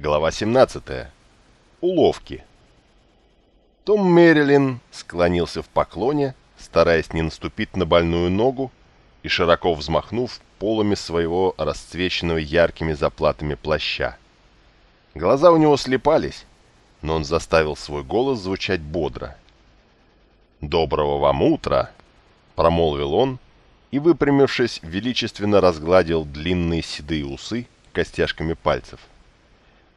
Глава 17. Уловки. Том Мэрилин склонился в поклоне, стараясь не наступить на больную ногу, и широко взмахнув полами своего расцвеченного яркими заплатами плаща. Глаза у него слепались, но он заставил свой голос звучать бодро. «Доброго вам утра!» — промолвил он, и, выпрямившись, величественно разгладил длинные седые усы костяшками пальцев.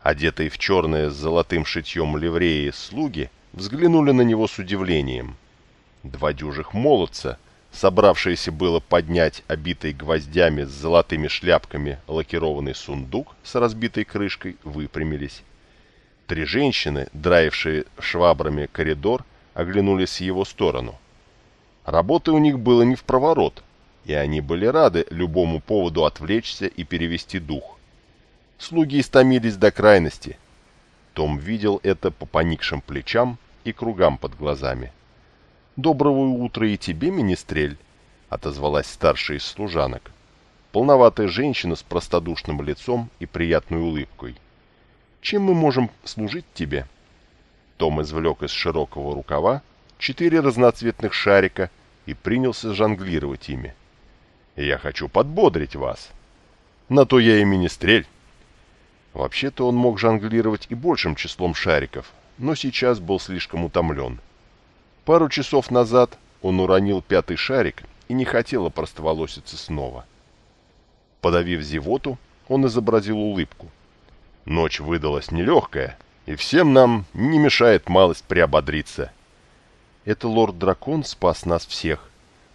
Одетые в черное с золотым шитьем ливреи слуги взглянули на него с удивлением. Два дюжих молодца, собравшиеся было поднять обитый гвоздями с золотыми шляпками лакированный сундук с разбитой крышкой, выпрямились. Три женщины, драившие швабрами коридор, оглянулись в его сторону. Работы у них было не в проворот, и они были рады любому поводу отвлечься и перевести дух. Слуги истомились до крайности. Том видел это по поникшим плечам и кругам под глазами. «Доброго утра и тебе, министрель!» — отозвалась старшая из служанок. Полноватая женщина с простодушным лицом и приятной улыбкой. «Чем мы можем служить тебе?» Том извлек из широкого рукава четыре разноцветных шарика и принялся жонглировать ими. Я хочу подбодрить вас. На то я и министрель. Вообще-то он мог жонглировать и большим числом шариков, но сейчас был слишком утомлен. Пару часов назад он уронил пятый шарик и не хотел опростоволоситься снова. Подавив зевоту, он изобразил улыбку. Ночь выдалась нелегкая, и всем нам не мешает малость приободриться. Это лорд-дракон спас нас всех,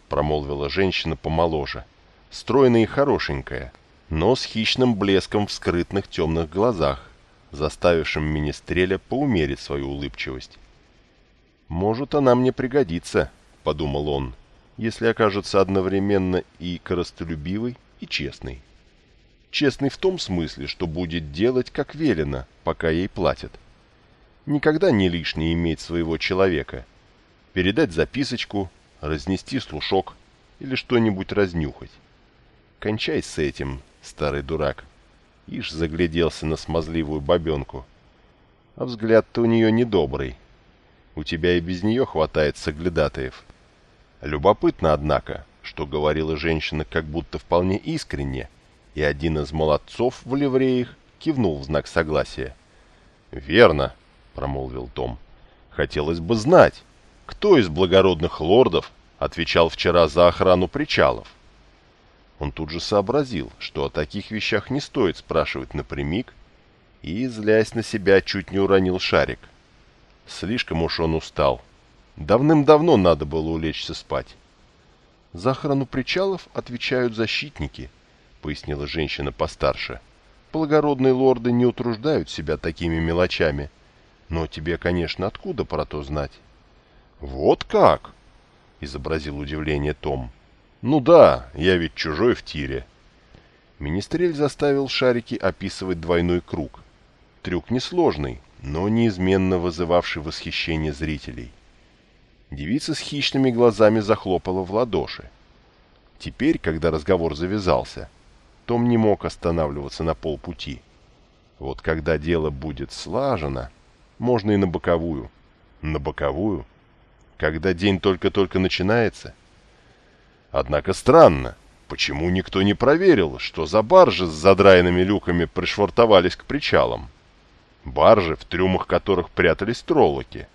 промолвила женщина помоложе стройная и хорошенькая, но с хищным блеском в скрытных темных глазах, заставившим Министреля поумерить свою улыбчивость. «Может, она мне пригодится», — подумал он, «если окажется одновременно и коростолюбивой, и честной. Честный в том смысле, что будет делать, как велено, пока ей платят. Никогда не лишнее иметь своего человека. Передать записочку, разнести слушок или что-нибудь разнюхать. Кончай с этим, старый дурак. Ишь загляделся на смазливую бабенку. А взгляд-то у нее недобрый. У тебя и без нее хватает соглядатаев. Любопытно, однако, что говорила женщина как будто вполне искренне, и один из молодцов в ливреях кивнул в знак согласия. «Верно», — промолвил Том. «Хотелось бы знать, кто из благородных лордов отвечал вчера за охрану причалов?» Он тут же сообразил, что о таких вещах не стоит спрашивать напрямик, и, злясь на себя, чуть не уронил шарик. Слишком уж он устал. Давным-давно надо было улечься спать. «За охрану причалов отвечают защитники», — пояснила женщина постарше. «Благородные лорды не утруждают себя такими мелочами. Но тебе, конечно, откуда про то знать?» «Вот как?» — изобразил удивление Том. «Ну да, я ведь чужой в тире». Министрель заставил шарики описывать двойной круг. Трюк несложный, но неизменно вызывавший восхищение зрителей. Девица с хищными глазами захлопала в ладоши. Теперь, когда разговор завязался, Том не мог останавливаться на полпути. Вот когда дело будет слажено, можно и на боковую. На боковую? Когда день только-только начинается — Однако странно, почему никто не проверил, что за баржи с задраенными люками пришвартовались к причалам? Баржи, в трюмах которых прятались троллоки.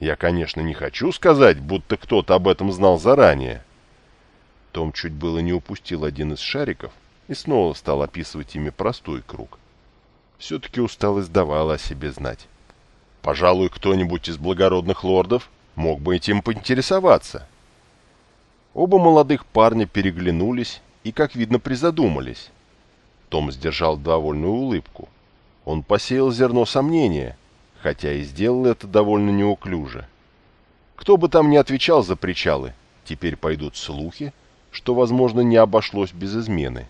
Я, конечно, не хочу сказать, будто кто-то об этом знал заранее. Том чуть было не упустил один из шариков и снова стал описывать ими простой круг. Все-таки усталость давала о себе знать. Пожалуй, кто-нибудь из благородных лордов мог бы этим поинтересоваться. Оба молодых парня переглянулись и, как видно, призадумались. Том сдержал довольную улыбку. Он посеял зерно сомнения, хотя и сделал это довольно неуклюже. Кто бы там ни отвечал за причалы, теперь пойдут слухи, что, возможно, не обошлось без измены.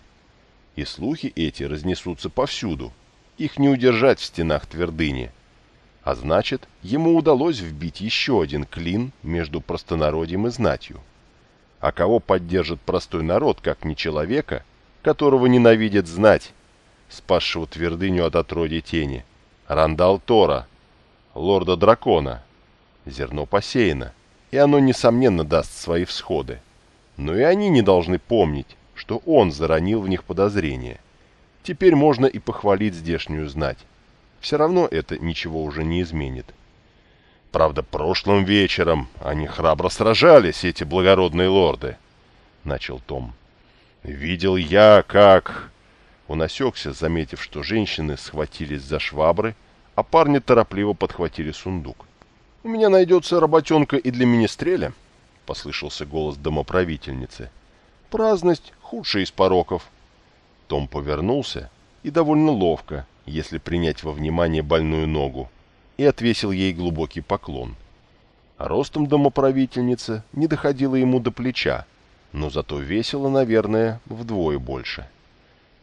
И слухи эти разнесутся повсюду, их не удержать в стенах твердыни. А значит, ему удалось вбить еще один клин между простонародьем и знатью. А кого поддержит простой народ, как не человека, которого ненавидит знать? спасшего твердыню от отродья тени, Рандал Тора, лорда-дракона. Зерно посеяно, и оно, несомненно, даст свои всходы. Но и они не должны помнить, что он заронил в них подозрения. Теперь можно и похвалить здешнюю знать. Все равно это ничего уже не изменит. Правда, прошлым вечером они храбро сражались, эти благородные лорды, — начал Том. Видел я, как... Он осекся, заметив, что женщины схватились за швабры, а парни торопливо подхватили сундук. «У меня найдется работенка и для министреля», — послышался голос домоправительницы. «Праздность — худшая из пороков». Том повернулся и довольно ловко, если принять во внимание больную ногу, и отвесил ей глубокий поклон. Ростом домоправительница не доходила ему до плеча, но зато весила, наверное, вдвое больше.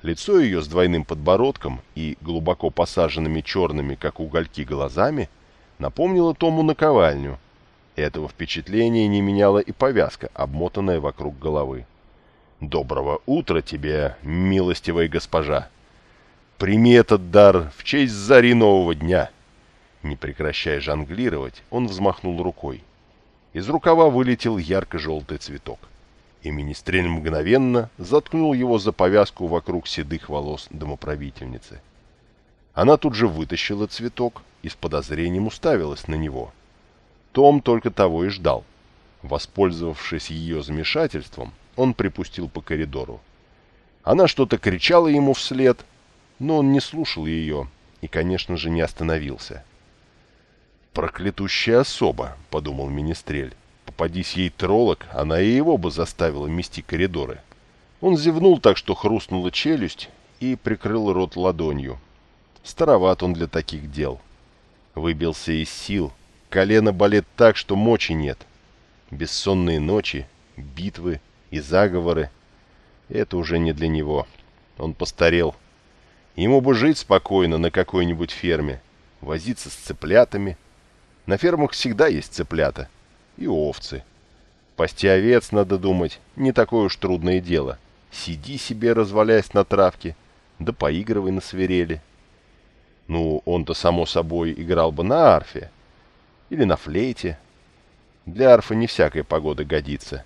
Лицо ее с двойным подбородком и глубоко посаженными черными, как угольки, глазами напомнило Тому наковальню. Этого впечатления не меняла и повязка, обмотанная вокруг головы. «Доброго утра тебе, милостивая госпожа! Прими этот дар в честь зари нового дня!» Не прекращая жонглировать, он взмахнул рукой. Из рукава вылетел ярко-желтый цветок и министрель мгновенно заткнул его за повязку вокруг седых волос домоправительницы. Она тут же вытащила цветок и с подозрением уставилась на него. Том только того и ждал. Воспользовавшись ее замешательством, он припустил по коридору. Она что-то кричала ему вслед, но он не слушал ее и, конечно же, не остановился. «Проклятущая особа», — подумал Министрель. Попадись ей троллок, она и его бы заставила мести коридоры. Он зевнул так, что хрустнула челюсть, и прикрыл рот ладонью. Староват он для таких дел. Выбился из сил, колено болит так, что мочи нет. Бессонные ночи, битвы и заговоры — это уже не для него. Он постарел. Ему бы жить спокойно на какой-нибудь ферме, возиться с цыплятами. На фермах всегда есть цыплята — и овцы. Пасти овец, надо думать, не такое уж трудное дело. Сиди себе, развалясь на травке, да поигрывай на свирели. Ну, он-то, само собой, играл бы на арфе или на флейте. Для арфы не всякая погода годится.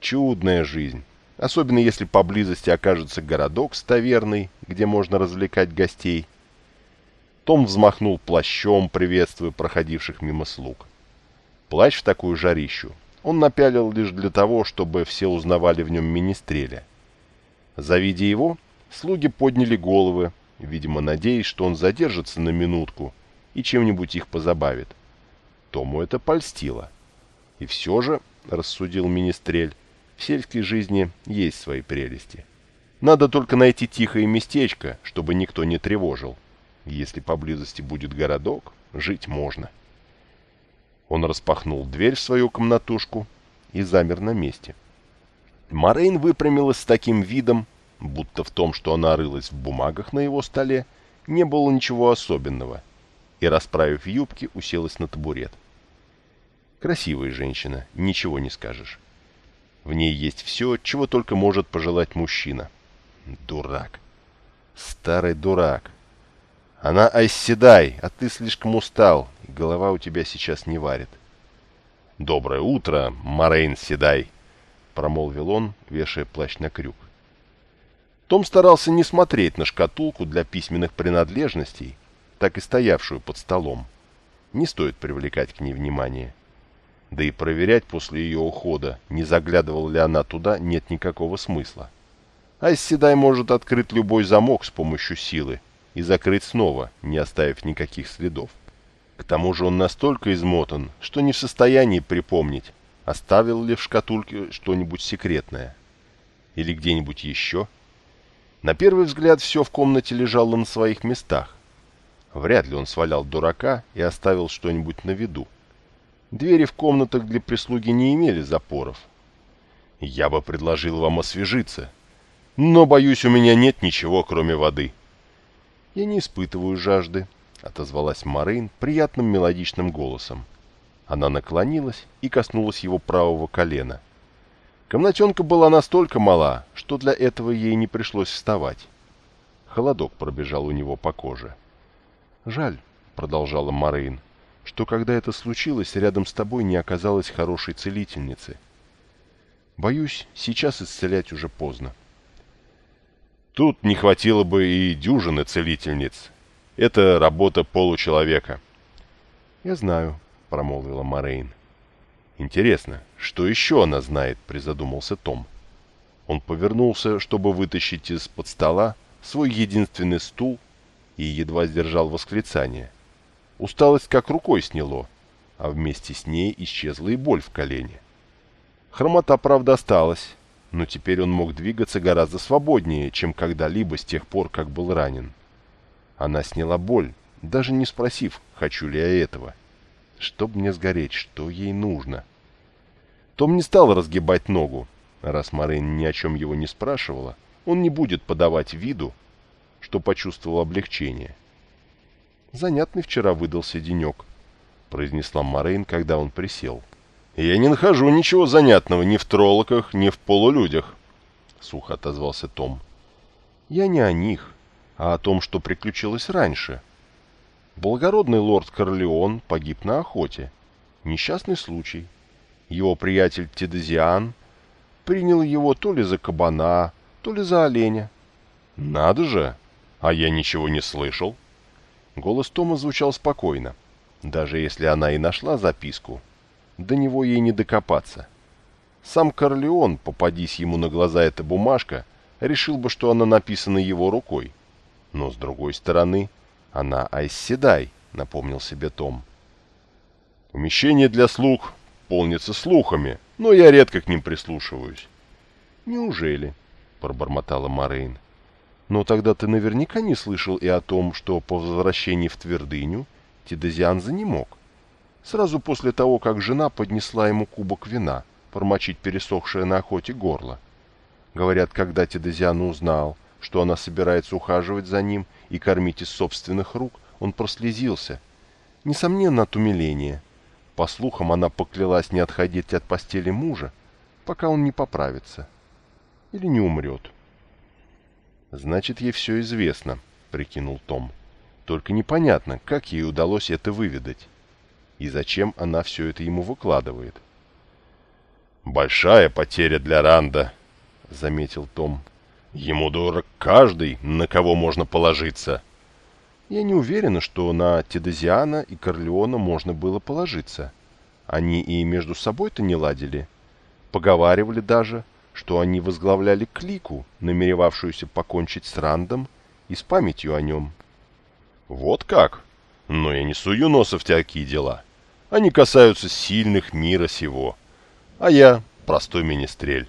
Чудная жизнь, особенно если поблизости окажется городок с таверной, где можно развлекать гостей. Том взмахнул плащом, приветствуя проходивших мимо слуг. Плащ в такую жарищу он напялил лишь для того, чтобы все узнавали в нем министреля. Завидя его, слуги подняли головы, видимо, надеясь, что он задержится на минутку и чем-нибудь их позабавит. Тому это польстило. И все же, рассудил министрель, в сельской жизни есть свои прелести. Надо только найти тихое местечко, чтобы никто не тревожил. Если поблизости будет городок, жить можно. — он распахнул дверь в свою комнатушку и замер на месте. Морейн выпрямилась с таким видом, будто в том, что она рылась в бумагах на его столе, не было ничего особенного, и, расправив юбки, уселась на табурет. Красивая женщина, ничего не скажешь. В ней есть все, чего только может пожелать мужчина. Дурак. Старый дурак. Она оседай, а ты слишком устал, и голова у тебя сейчас не варит. «Доброе утро, Морейн Седай!» — промолвил он, вешая плащ на крюк. Том старался не смотреть на шкатулку для письменных принадлежностей, так и стоявшую под столом. Не стоит привлекать к ней внимание. Да и проверять после ее ухода, не заглядывала ли она туда, нет никакого смысла. А Седай может открыть любой замок с помощью силы, и закрыть снова, не оставив никаких следов. К тому же он настолько измотан, что не в состоянии припомнить, оставил ли в шкатулке что-нибудь секретное. Или где-нибудь еще. На первый взгляд все в комнате лежало на своих местах. Вряд ли он свалял дурака и оставил что-нибудь на виду. Двери в комнатах для прислуги не имели запоров. Я бы предложил вам освежиться, но, боюсь, у меня нет ничего, кроме воды. «Я не испытываю жажды», — отозвалась Марин приятным мелодичным голосом. Она наклонилась и коснулась его правого колена. Комнатенка была настолько мала, что для этого ей не пришлось вставать. Холодок пробежал у него по коже. «Жаль», — продолжала Морейн, — «что когда это случилось, рядом с тобой не оказалось хорошей целительницы. Боюсь, сейчас исцелять уже поздно». «Тут не хватило бы и дюжины целительниц. Это работа получеловека». «Я знаю», — промолвила Морейн. «Интересно, что еще она знает?» — призадумался Том. Он повернулся, чтобы вытащить из-под стола свой единственный стул и едва сдержал восклицание. Усталость как рукой сняло, а вместе с ней исчезла и боль в колене. Хромота, правда, осталась, но теперь он мог двигаться гораздо свободнее, чем когда-либо с тех пор, как был ранен. Она сняла боль, даже не спросив, хочу ли я этого. Чтоб мне сгореть, что ей нужно? Том не стал разгибать ногу. Раз Марин ни о чем его не спрашивала, он не будет подавать виду, что почувствовал облегчение. «Занятный вчера выдался денек», — произнесла Морейн, когда он присел. «Я не нахожу ничего занятного ни в троллоках, ни в полулюдях», — сухо отозвался Том. «Я не о них, а о том, что приключилось раньше. Благородный лорд Корлеон погиб на охоте. Несчастный случай. Его приятель Тедезиан принял его то ли за кабана, то ли за оленя. «Надо же!» «А я ничего не слышал». Голос Тома звучал спокойно. Даже если она и нашла записку, до него ей не докопаться. Сам Корлеон, попадись ему на глаза эта бумажка, решил бы, что она написана его рукой. Но, с другой стороны, она Айсседай, напомнил себе Том. Помещение для слуг полнится слухами, но я редко к ним прислушиваюсь. Неужели? пробормотала Морейн. Но тогда ты наверняка не слышал и о том, что по возвращении в твердыню Тидезиан занемог. Сразу после того, как жена поднесла ему кубок вина, промочить пересохшее на охоте горло. Говорят, когда Тидезиан узнал, что она собирается ухаживать за ним и кормить из собственных рук, он прослезился. Несомненно, от умиления. По слухам, она поклялась не отходить от постели мужа, пока он не поправится. Или не умрет. «Значит, ей все известно», — прикинул Том. «Только непонятно, как ей удалось это выведать. И зачем она все это ему выкладывает». «Большая потеря для Ранда», — заметил Том. «Ему дорог каждый, на кого можно положиться». Я не уверена, что на Тедезиана и Корлеона можно было положиться. Они и между собой-то не ладили. Поговаривали даже, что они возглавляли клику, намеревавшуюся покончить с Рандом и с памятью о нем. «Вот как? Но я не сую носа в такие дела. Они касаются сильных мира сего. А я простой министрель».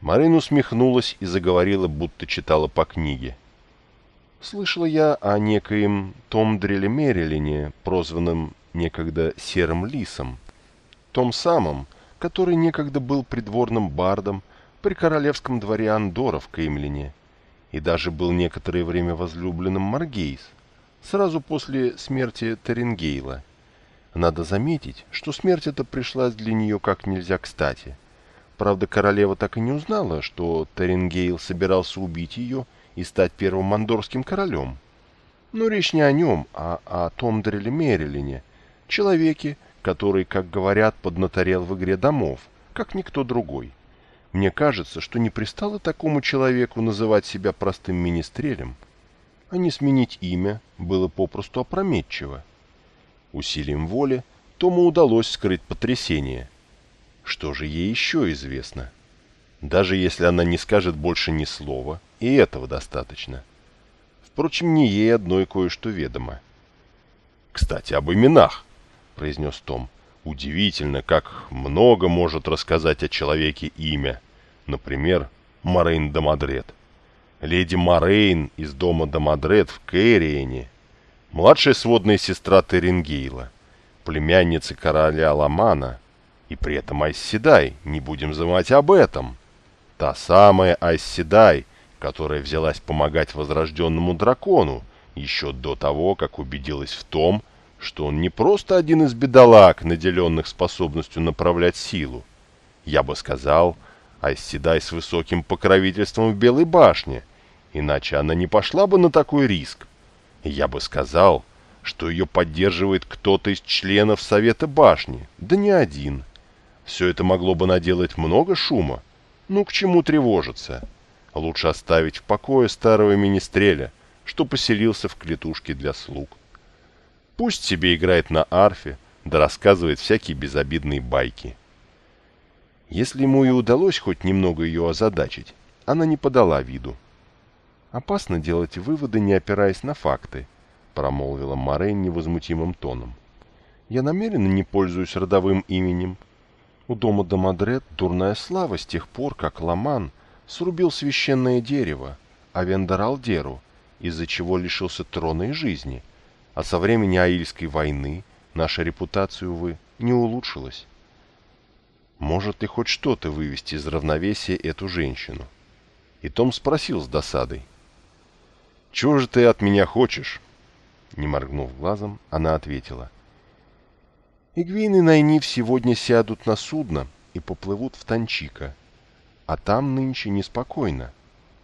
Марин усмехнулась и заговорила, будто читала по книге. Слышала я о некоем Том Дреле Мерилине, прозванном некогда Серым Лисом. Том самом, который некогда был придворным бардом при королевском дворе Андора в Кеймлине и даже был некоторое время возлюбленным Маргейс, сразу после смерти Теренгейла. Надо заметить, что смерть эта пришлась для нее как нельзя кстати. Правда, королева так и не узнала, что Теренгейл собирался убить ее и стать первым мандорским королем. Но речь не о нем, а о том Дреле Мерилине, человеке, который, как говорят, поднаторел в игре домов, как никто другой. Мне кажется, что не пристало такому человеку называть себя простым министрелем, а не сменить имя было попросту опрометчиво. Усилием воли Тому удалось скрыть потрясение. Что же ей еще известно? Даже если она не скажет больше ни слова, и этого достаточно. Впрочем, не ей одной кое-что ведомо. Кстати, об именах произнес Том. «Удивительно, как много может рассказать о человеке имя. Например, Морейн Домадрет. Леди Морейн из дома Домадрет в Кэриене, младшая сводная сестра Теренгейла, племянница короля Ламана, и при этом Айсседай, не будем забывать об этом. Та самая Айсседай, которая взялась помогать возрожденному дракону, еще до того, как убедилась в том, что он не просто один из бедолаг, наделенных способностью направлять силу. Я бы сказал, Айсседай с высоким покровительством в Белой башне Иначе она не пошла бы на такой риск. Я бы сказал, что ее поддерживает кто-то из членов Совета Башни, да не один. Все это могло бы наделать много шума. Ну, к чему тревожиться? Лучше оставить в покое старого министреля, что поселился в клетушке для слуг. Пусть себе играет на арфе, да рассказывает всякие безобидные байки. Если ему и удалось хоть немного ее озадачить, она не подала виду. «Опасно делать выводы, не опираясь на факты», — промолвила Морейн невозмутимым тоном. «Я намеренно не пользуюсь родовым именем. У дома Домадрет дурная слава с тех пор, как Ламан срубил священное дерево, а Вендералдеру, из-за чего лишился трона и жизни, а со времени Аильской войны наша репутация, увы, не улучшилась. Может ли хоть что-то вывести из равновесия эту женщину?» И Том спросил с досадой. «Чего же ты от меня хочешь?» Не моргнув глазом, она ответила. «Игвин и Найниф сегодня сядут на судно и поплывут в Танчика. А там нынче неспокойно.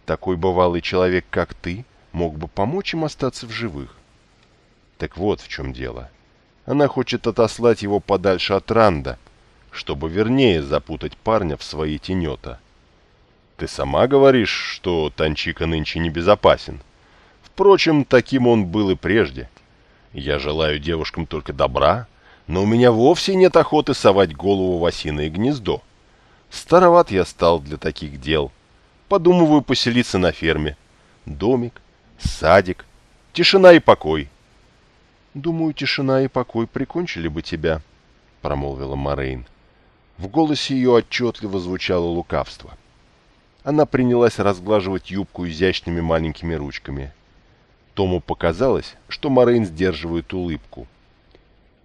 Такой бывалый человек, как ты, мог бы помочь им остаться в живых. Так вот в чем дело. Она хочет отослать его подальше от Ранда, чтобы вернее запутать парня в свои тенета. Ты сама говоришь, что Танчика нынче небезопасен. Впрочем, таким он был и прежде. Я желаю девушкам только добра, но у меня вовсе нет охоты совать голову в осиное гнездо. Староват я стал для таких дел. Подумываю поселиться на ферме. Домик, садик, тишина и покой. Думаю, тишина и покой прикончили бы тебя, промолвила Морейн. В голосе ее отчетливо звучало лукавство. Она принялась разглаживать юбку изящными маленькими ручками. Тому показалось, что Морейн сдерживает улыбку.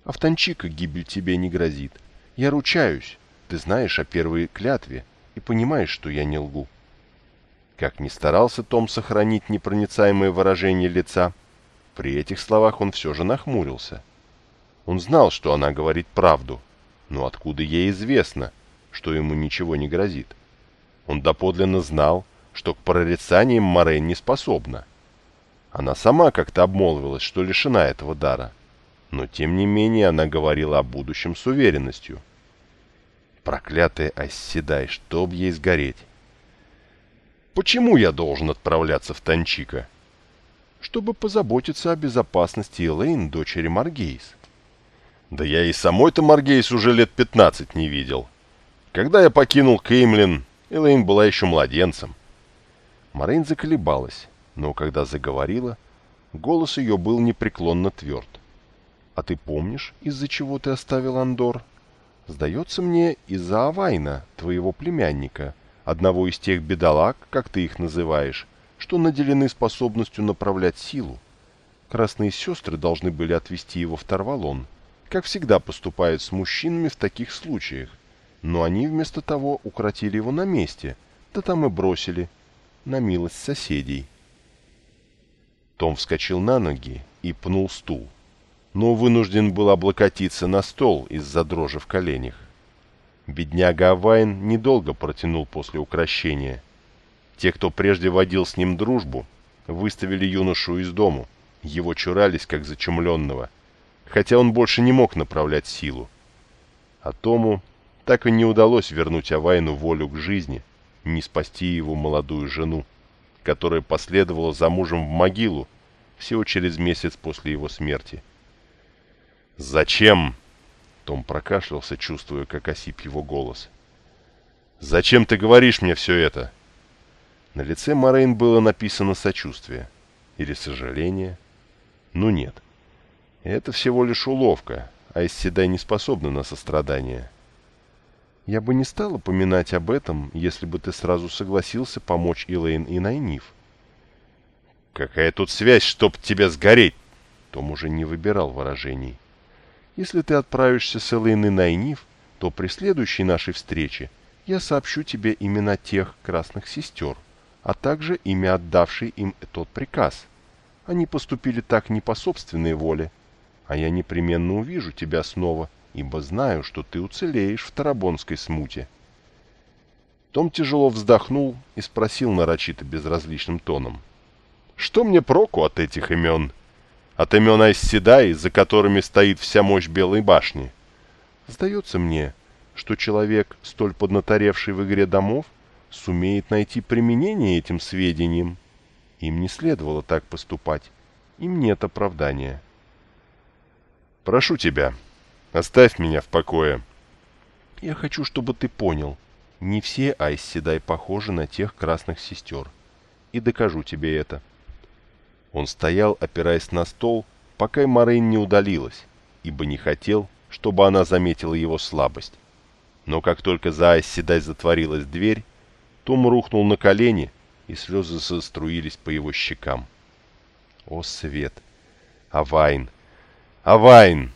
«А в Танчика гибель тебе не грозит. Я ручаюсь. Ты знаешь о первой клятве и понимаешь, что я не лгу». Как ни старался Том сохранить непроницаемое выражение лица, при этих словах он все же нахмурился. Он знал, что она говорит правду, но откуда ей известно, что ему ничего не грозит? Он доподлинно знал, что к прорицаниям Морейн не способна. Она сама как-то обмолвилась, что лишена этого дара. Но тем не менее она говорила о будущем с уверенностью. Проклятая Оседай, чтоб ей сгореть. Почему я должен отправляться в Танчика? Чтобы позаботиться о безопасности Элейн, дочери Моргейз. Да я и самой-то Моргейз уже лет пятнадцать не видел. Когда я покинул Кеймлин, Элейн была еще младенцем. Морейн заколебалась но когда заговорила, голос ее был непреклонно тверд. «А ты помнишь, из-за чего ты оставил Андор? Сдается мне, из-за Авайна, твоего племянника, одного из тех бедолаг, как ты их называешь, что наделены способностью направлять силу. Красные сестры должны были отвезти его в Тарвалон, как всегда поступают с мужчинами в таких случаях, но они вместо того укротили его на месте, да там и бросили, на милость соседей. Том вскочил на ноги и пнул стул, но вынужден был облокотиться на стол из-за дрожи в коленях. Бедняга Авайн недолго протянул после укращения. Те, кто прежде водил с ним дружбу, выставили юношу из дому, его чурались как зачумленного, хотя он больше не мог направлять силу. А Тому так и не удалось вернуть Авайну волю к жизни, не спасти его молодую жену которая последовала за мужем в могилу всего через месяц после его смерти. «Зачем?» — Том прокашлялся, чувствуя, как осип его голос. «Зачем ты говоришь мне все это?» На лице Морейн было написано сочувствие. Или сожаление. Ну нет. Это всего лишь уловка, а Исседай не способна на сострадание. Я бы не стал упоминать об этом, если бы ты сразу согласился помочь Илэйн и Найниф. Какая тут связь, чтоб тебе сгореть? Том уже не выбирал выражений. Если ты отправишься с Элэйн и Найниф, то при следующей нашей встрече я сообщу тебе имена тех красных сестер, а также имя отдавшей им тот приказ. Они поступили так не по собственной воле, а я непременно увижу тебя снова — ибо знаю, что ты уцелеешь в Тарабонской смуте. Том тяжело вздохнул и спросил нарочито безразличным тоном. Что мне проку от этих имен? От имен Айсседай, за которыми стоит вся мощь Белой башни. Сдается мне, что человек, столь поднаторевший в игре домов, сумеет найти применение этим сведениям. Им не следовало так поступать. Им нет оправдания. Прошу тебя, оставь меня в покое. Я хочу, чтобы ты понял, не все Айсседай похожи на тех красных сестер. И докажу тебе это. Он стоял, опираясь на стол, пока Морейн не удалилась, ибо не хотел, чтобы она заметила его слабость. Но как только за Айсседай затворилась дверь, том рухнул на колени, и слезы заструились по его щекам. О, свет! Авайн! Авайн!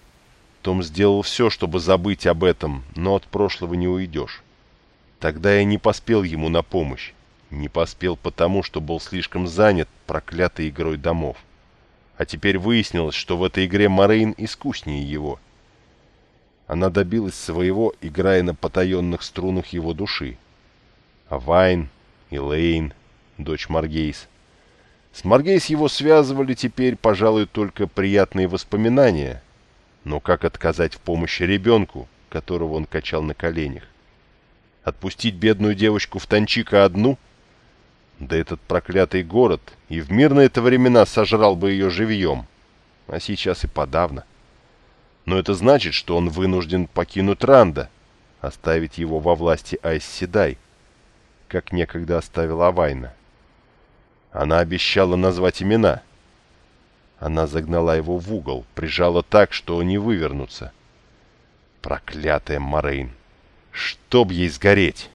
Том сделал все, чтобы забыть об этом, но от прошлого не уйдешь. Тогда я не поспел ему на помощь. Не поспел потому, что был слишком занят проклятой игрой домов. А теперь выяснилось, что в этой игре Морейн искуснее его. Она добилась своего, играя на потаенных струнах его души. Авайн, Элейн, дочь Маргейс. С Маргейс его связывали теперь, пожалуй, только приятные воспоминания. Но как отказать в помощи ребенку, которого он качал на коленях? Отпустить бедную девочку в Танчика одну? Да этот проклятый город и в мирные-то времена сожрал бы ее живьем, а сейчас и подавно. Но это значит, что он вынужден покинуть Ранда, оставить его во власти Айсседай, как некогда оставила Авайна. Она обещала назвать имена. Она загнала его в угол, прижала так, что не вывернуться. Проклятая Морейн! Чтоб ей сгореть!